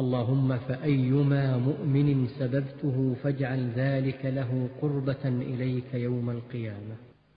اللهم فأيما مؤمن سببته فاجعل ذلك له قربة إليك يوم القيامة.